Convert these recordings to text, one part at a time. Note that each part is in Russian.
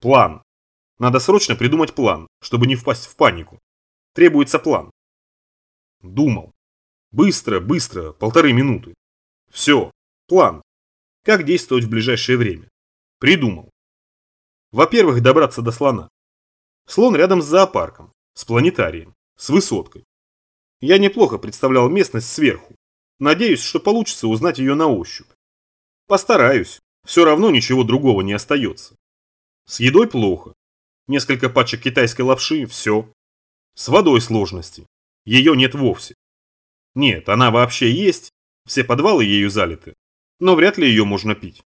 План. Надо срочно придумать план, чтобы не впасть в панику. Требуется план. Думал. Быстро, быстро, полторы минуты. Все, план. Как действовать в ближайшее время. Придумал. Во-первых, добраться до слона. Слон рядом с зоопарком, с планетарием, с высоткой. Я неплохо представлял местность сверху. Надеюсь, что получится узнать ее на ощупь. Постараюсь, все равно ничего другого не остается. С едой плохо. Несколько пачек китайской лапши – все. С водой сложности. Ее нет вовсе. Нет, она вообще есть, все подвалы ею залиты, но вряд ли ее можно пить.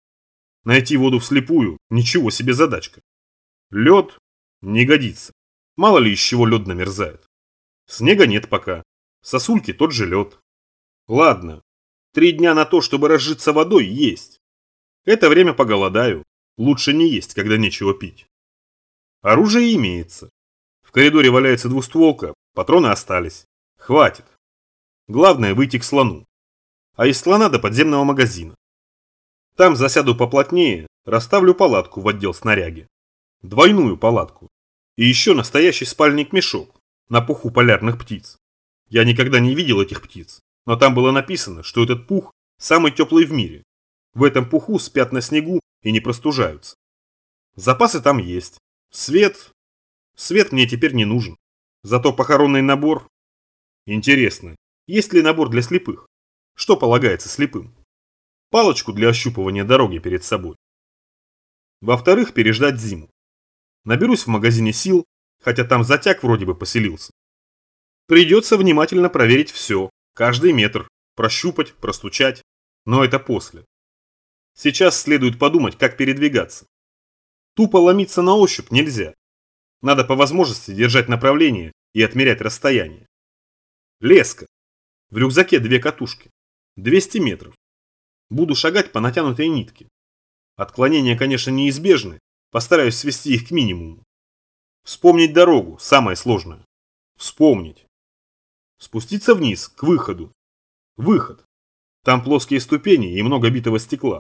Найти воду вслепую – ничего себе задачка. Лед не годится. Мало ли из чего лед намерзает. Снега нет пока. Сосульки тот же лед. Ладно, три дня на то, чтобы разжиться водой, есть. Это время поголодаю. Лучше не есть, когда нечего пить. Оружие имеется. В коридоре валяется двустволка, патроны остались. Хватит. Главное выйти к слону. А из слона до подземного магазина. Там засяду поплотнее, расставлю палатку в отдел снаряги. Двойную палатку. И еще настоящий спальник-мешок на пуху полярных птиц. Я никогда не видел этих птиц, но там было написано, что этот пух самый теплый в мире. В этом пуху спят на снегу и не простужаются. Запасы там есть. Свет... Свет мне теперь не нужен. Зато похоронный набор... Интересно, есть ли набор для слепых? Что полагается слепым? Палочку для ощупывания дороги перед собой. Во-вторых, переждать зиму. Наберусь в магазине сил, хотя там затяг вроде бы поселился. Придется внимательно проверить все, каждый метр, прощупать, простучать, но это после. Сейчас следует подумать, как передвигаться. Тупо ломиться на ощупь нельзя. Надо по возможности держать направление и отмерять расстояние. Леска. В рюкзаке две катушки. 200 метров. Буду шагать по натянутой нитке. Отклонения, конечно, неизбежны, постараюсь свести их к минимуму. Вспомнить дорогу, самое сложное. Вспомнить. Спуститься вниз, к выходу. Выход. Там плоские ступени и много битого стекла.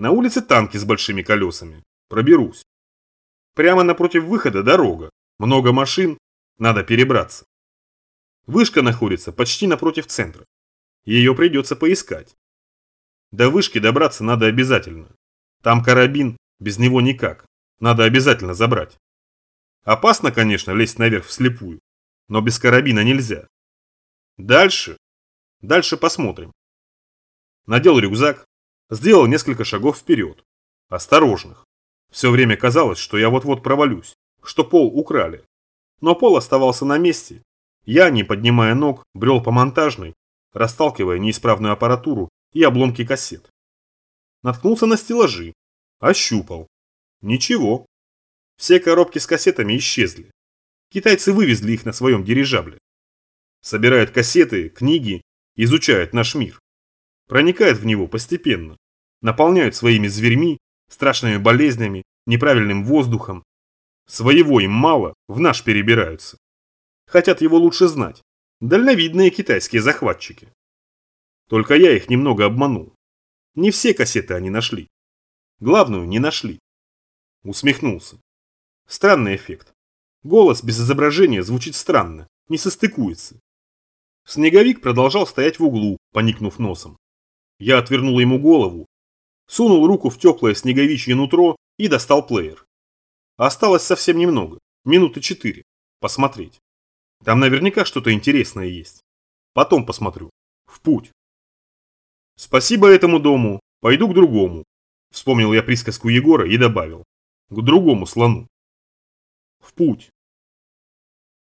На улице танки с большими колесами. Проберусь. Прямо напротив выхода дорога. Много машин. Надо перебраться. Вышка находится почти напротив центра. Ее придется поискать. До вышки добраться надо обязательно. Там карабин, без него никак. Надо обязательно забрать. Опасно, конечно, лезть наверх вслепую, но без карабина нельзя. Дальше? Дальше посмотрим. Надел рюкзак, Сделал несколько шагов вперед. Осторожных. Все время казалось, что я вот-вот провалюсь, что пол украли. Но пол оставался на месте. Я, не поднимая ног, брел по монтажной, расталкивая неисправную аппаратуру и обломки кассет. Наткнулся на стеллажи. Ощупал. Ничего. Все коробки с кассетами исчезли. Китайцы вывезли их на своем дирижабле. Собирают кассеты, книги, изучают наш мир. Проникают в него постепенно наполняют своими зверьми, страшными болезнями, неправильным воздухом. Своего им мало, в наш перебираются. Хотят его лучше знать. Дальновидные китайские захватчики. Только я их немного обманул. Не все кассеты они нашли. Главную не нашли. Усмехнулся. Странный эффект. Голос без изображения звучит странно, не состыкуется. Снеговик продолжал стоять в углу, поникнув носом. Я отвернул ему голову, сунул руку в теплое снеговичье нутро и достал плеер. Осталось совсем немного, минуты четыре, посмотреть. Там наверняка что-то интересное есть. Потом посмотрю. В путь. Спасибо этому дому, пойду к другому. Вспомнил я присказку Егора и добавил. К другому слону. В путь.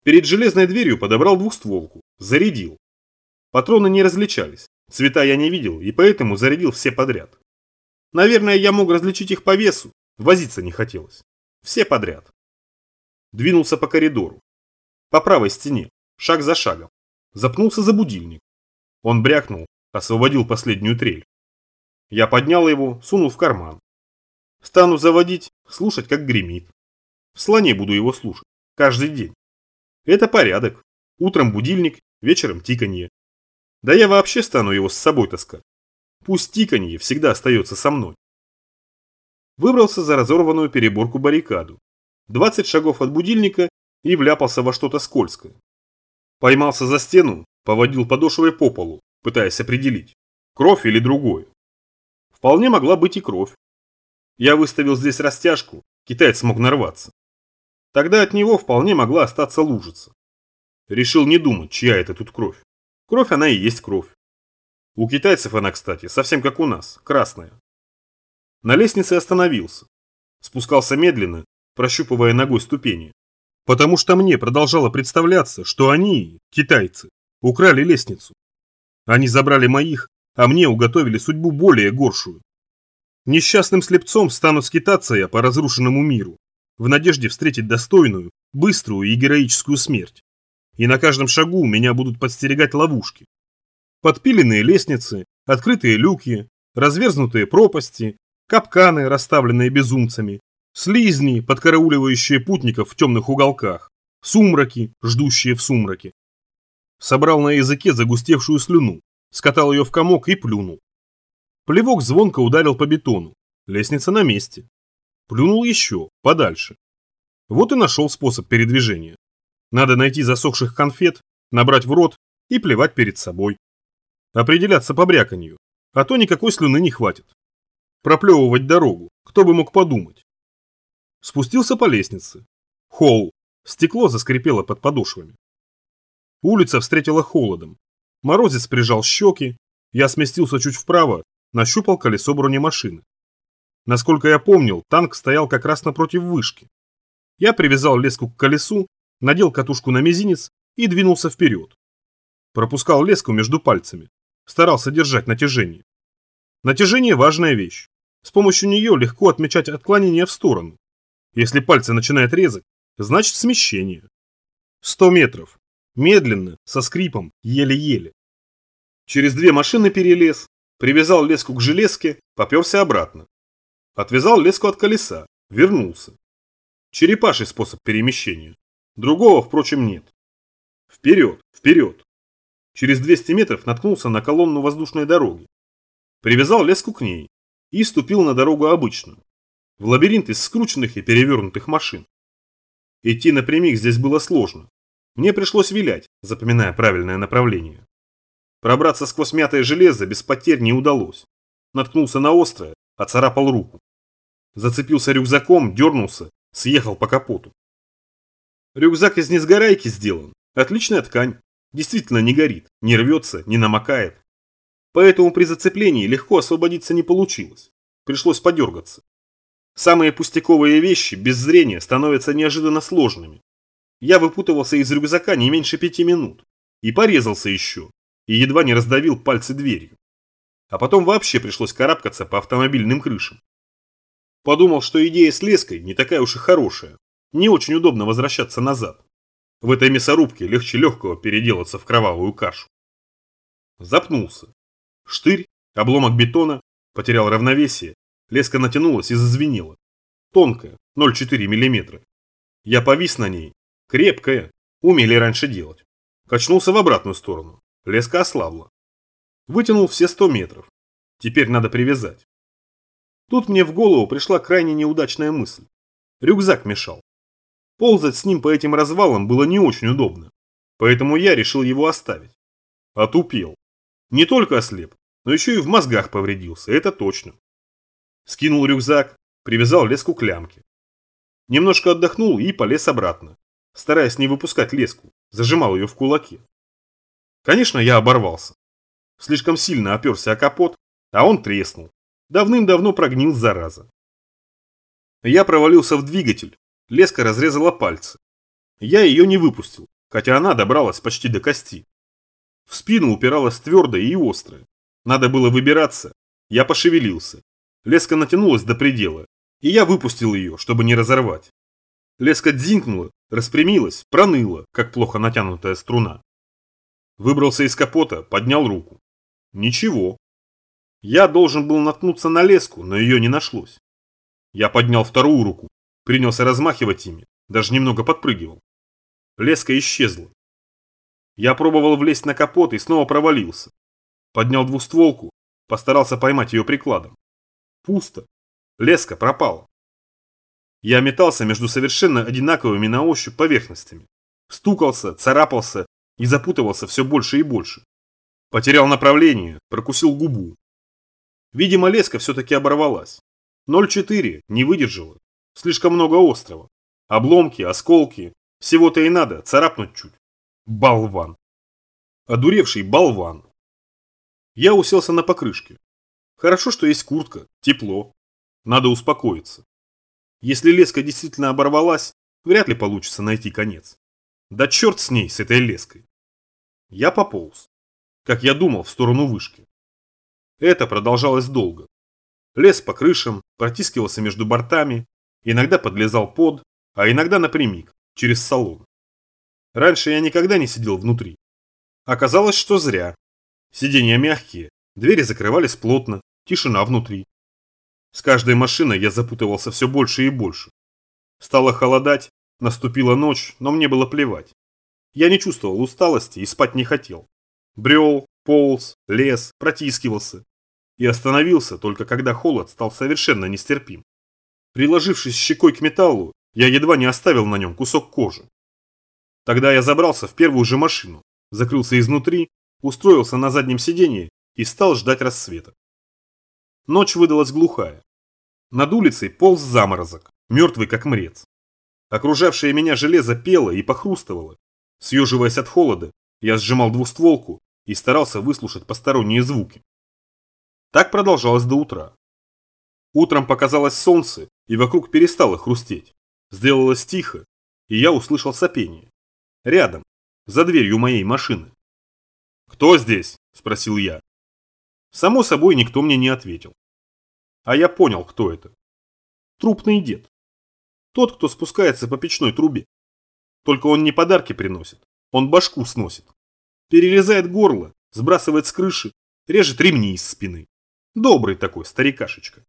Перед железной дверью подобрал двухстволку, зарядил. Патроны не различались, цвета я не видел и поэтому зарядил все подряд. Наверное, я мог различить их по весу, возиться не хотелось. Все подряд. Двинулся по коридору. По правой стене, шаг за шагом. Запнулся за будильник. Он брякнул, освободил последнюю трель. Я поднял его, сунул в карман. Стану заводить, слушать, как гремит. В слоне буду его слушать. Каждый день. Это порядок. Утром будильник, вечером тиканье. Да я вообще стану его с собой таскать. Пусть тиканье всегда остается со мной. Выбрался за разорванную переборку баррикаду. 20 шагов от будильника и вляпался во что-то скользкое. Поймался за стену, поводил подошвой по полу, пытаясь определить, кровь или другое. Вполне могла быть и кровь. Я выставил здесь растяжку, китаец мог нарваться. Тогда от него вполне могла остаться лужица. Решил не думать, чья это тут кровь. Кровь она и есть кровь. У китайцев она, кстати, совсем как у нас, красная. На лестнице остановился. Спускался медленно, прощупывая ногой ступени. Потому что мне продолжало представляться, что они, китайцы, украли лестницу. Они забрали моих, а мне уготовили судьбу более горшую. Несчастным слепцом стану скитаться я по разрушенному миру, в надежде встретить достойную, быструю и героическую смерть. И на каждом шагу меня будут подстерегать ловушки. Подпиленные лестницы, открытые люки, разверзнутые пропасти, капканы, расставленные безумцами, слизни, подкарауливающие путников в темных уголках, сумраки, ждущие в сумраке. Собрал на языке загустевшую слюну, скатал ее в комок и плюнул. Плевок звонко ударил по бетону, лестница на месте. Плюнул еще, подальше. Вот и нашел способ передвижения. Надо найти засохших конфет, набрать в рот и плевать перед собой. Определяться по бряканью, а то никакой слюны не хватит. Проплевывать дорогу, кто бы мог подумать. Спустился по лестнице. Холл. Стекло заскрипело под подошвами. Улица встретила холодом. Морозец прижал щеки. Я сместился чуть вправо, нащупал колесо бронемашины. Насколько я помнил, танк стоял как раз напротив вышки. Я привязал леску к колесу надел катушку на мизинец и двинулся вперед. Пропускал леску между пальцами, старался держать натяжение. Натяжение – важная вещь. С помощью нее легко отмечать отклонение в сторону. Если пальцы начинают резать, значит смещение. 100 метров. Медленно, со скрипом, еле-еле. Через две машины перелез, привязал леску к железке, поперся обратно. Отвязал леску от колеса, вернулся. Черепаший способ перемещения. Другого, впрочем, нет. Вперед, вперед. Через 200 метров наткнулся на колонну воздушной дороги. Привязал леску к ней и ступил на дорогу обычную. В лабиринт из скрученных и перевернутых машин. Идти напрямик здесь было сложно. Мне пришлось вилять, запоминая правильное направление. Пробраться сквозь мятое железо без потерь не удалось. Наткнулся на острое, оцарапал руку. Зацепился рюкзаком, дернулся, съехал по капоту. Рюкзак из несгорайки сделан. Отличная ткань. Действительно не горит, не рвется, не намокает. Поэтому при зацеплении легко освободиться не получилось. Пришлось подергаться. Самые пустяковые вещи без зрения становятся неожиданно сложными. Я выпутывался из рюкзака не меньше пяти минут. И порезался еще. И едва не раздавил пальцы дверью. А потом вообще пришлось карабкаться по автомобильным крышам. Подумал, что идея с леской не такая уж и хорошая. Не очень удобно возвращаться назад. В этой мясорубке легче легкого переделаться в кровавую кашу. Запнулся. Штырь, обломок бетона, потерял равновесие, леска натянулась и зазвенела. Тонкая, 0,4 мм. Я повис на ней. Крепкая, умели раньше делать. Качнулся в обратную сторону. Леска ослабла. Вытянул все 100 метров. Теперь надо привязать. Тут мне в голову пришла крайне неудачная мысль. Рюкзак мешал. Ползать с ним по этим развалам было не очень удобно, поэтому я решил его оставить. Отупел. Не только ослеп, но еще и в мозгах повредился, это точно. Скинул рюкзак, привязал леску к лямке. Немножко отдохнул и полез обратно, стараясь не выпускать леску, зажимал ее в кулаке. Конечно, я оборвался. Слишком сильно оперся о капот, а он треснул. Давным-давно прогнил зараза. Я провалился в двигатель, Леска разрезала пальцы. Я ее не выпустил, хотя она добралась почти до кости. В спину упиралась твердая и острая. Надо было выбираться. Я пошевелился. Леска натянулась до предела, и я выпустил ее, чтобы не разорвать. Леска дзинкнула, распрямилась, проныла, как плохо натянутая струна. Выбрался из капота, поднял руку. Ничего. Я должен был наткнуться на леску, но ее не нашлось. Я поднял вторую руку, Принялся размахивать ими, даже немного подпрыгивал. Леска исчезла. Я пробовал влезть на капот и снова провалился. Поднял двустволку, постарался поймать ее прикладом. Пусто. Леска пропала. Я метался между совершенно одинаковыми на ощупь поверхностями. Стукался, царапался и запутывался все больше и больше. Потерял направление, прокусил губу. Видимо, леска все-таки оборвалась. 0,4 не выдержала. Слишком много острова. Обломки, осколки. Всего-то и надо, царапнуть чуть. Болван. Одуревший болван. Я уселся на покрышке. Хорошо, что есть куртка, тепло. Надо успокоиться. Если леска действительно оборвалась, вряд ли получится найти конец. Да черт с ней, с этой леской. Я пополз. Как я думал, в сторону вышки. Это продолжалось долго. Лез по крышам, протискивался между бортами, иногда подлезал под, а иногда напрямик, через салон. Раньше я никогда не сидел внутри. Оказалось, что зря. Сиденья мягкие, двери закрывались плотно, тишина внутри. С каждой машиной я запутывался все больше и больше. Стало холодать, наступила ночь, но мне было плевать. Я не чувствовал усталости и спать не хотел. Брел, полз, лез, протискивался. И остановился только когда холод стал совершенно нестерпим. Приложившись щекой к металлу, я едва не оставил на нем кусок кожи. Тогда я забрался в первую же машину, закрылся изнутри, устроился на заднем сиденье и стал ждать рассвета. Ночь выдалась глухая. Над улицей полз заморозок, мертвый как мрец. Окружавшее меня железо пело и похрустывало. Съеживаясь от холода, я сжимал двустволку и старался выслушать посторонние звуки. Так продолжалось до утра. Утром показалось солнце, и вокруг перестало хрустеть. Сделалось тихо, и я услышал сопение. Рядом, за дверью моей машины. «Кто здесь?» – спросил я. Само собой, никто мне не ответил. А я понял, кто это. Трупный дед. Тот, кто спускается по печной трубе. Только он не подарки приносит, он башку сносит. Перерезает горло, сбрасывает с крыши, режет ремни из спины. Добрый такой старикашечка.